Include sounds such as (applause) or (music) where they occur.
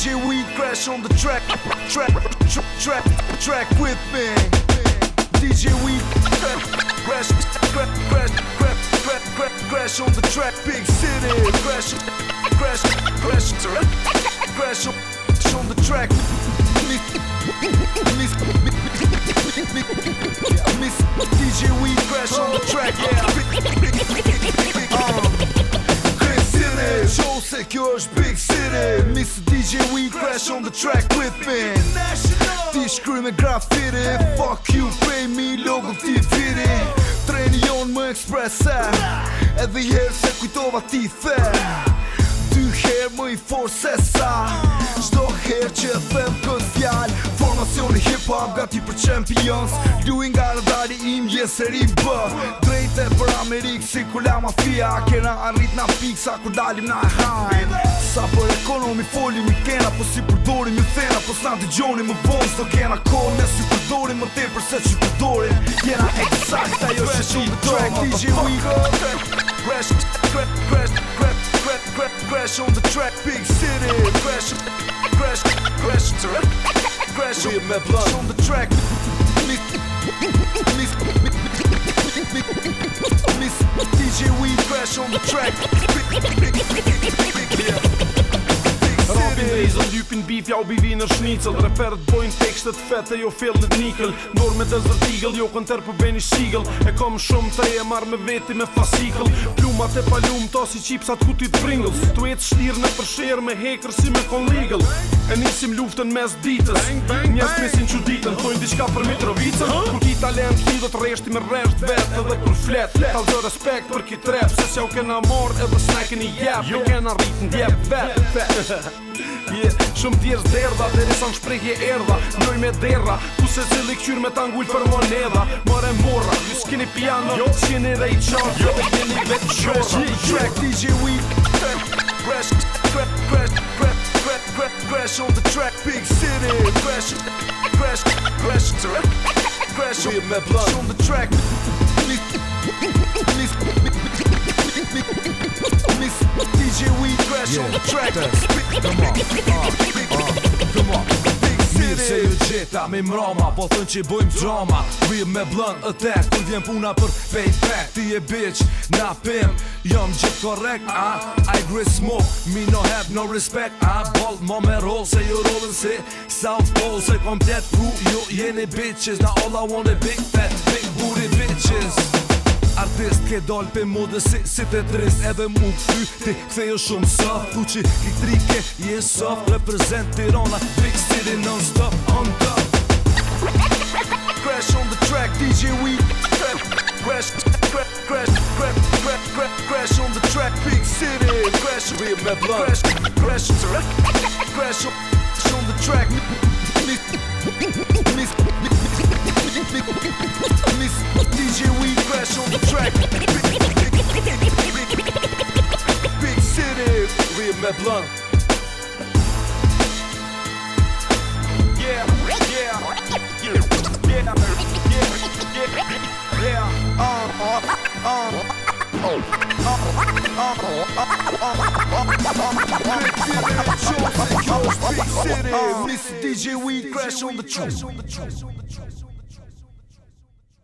DJ we crash on the track, track, track, track, track with me. DJ we crash, crash, crash, crash, crash, crash, crash on the track, big city. Crash, crash, crash, crash, crash on the track. Miss, miss, miss, miss, miss, DJ we crash on the track, yeah. the track with me Ti shkry me grafiri Fuck you, pay me, logo ti tiri Treni jon më ekspresa Edhe jërë se kujtova ti the Ty herë më i forë se sa Shdo herë që e them këtë fjallë Formacion hip-hop gati për champions Doing nga dali im, jesë e ribë Drejt e për Amerikë si ku mafia Kena arrit na fiksa kur dalim na e hajnë Sa për ekonomi folim i kena Po si përdorim i thena Po s'na të gjoni më bonë s'to kena kone Ne si përdorim më te përse që përdorim Jena exact ajo që që më bëtoma Track DJ Wiko Crash, crash, crash, crash, crash, crash, crash on the track Big City Crash, crash, crash, on the track Miss, miss, miss, DJ Weed Fresh on the track. yeah. Bin razor, dupin bif, ja u bivi në shnicl të bojnë tekstet fete, jo fill në t'nikl Nor me desert eagle, jo kënter për beni shigl E kom shumë të e marrë me veti me fasikl Plumat e palum, ta si qipsat ku të pringles Tu e t'shtirë në përsherë me hekër si me kon legal E nisim luftën mes ditës Njës mesin që ditën, tojnë diçka për mitrovicën Kur ki talent një do reshti me resht vetë Edhe kur flet, tal dhe respekt për ki trep Se që u kena mord edhe s'na keni jep Jo kena rritë ndjep vetë Yeah. (laughs) yeah. Shumë tjerë zderda Dhe risan shprejhje erda Njoj me derra Ku se cili këqyr me tangull për moneda Mërën morra, Ju s'kini piano jo. Qini dhe i qanë jo. Dhe gjeni vetë qora DJ Week Fresh Fresh Fresh Fresh Fresh Fresh on the track Big City Fresh Fresh Fresh Fresh Fresh on the track DJ We Crash on the track Come on, uh, uh, come on Mirë se ju gjeta me mroma Po thënë që i bojmë drama Vim me blën e tek Kur vjen puna për payback Ti e bitch, na pim Jom gjithë korek, a I gris smoke, me no have no respect I uh, bold mo me roll Se ju rollin si South Pole Se komplet pru, ju jo jeni bitches Na all I want e big fat Big booty bitches ke dal pe modës si, si të dres edhe mu këthy ti ktheje shumë soft ku që ki trike je soft reprezent Tirana big city non stop on top crash on the track DJ we crash crash crash crash crash on the track big city crash we have met crash crash on the track très blanc. Yeah, yeah, yeah, yeah, yeah, yeah, um, um, um, um, um, um, um, um, um, um,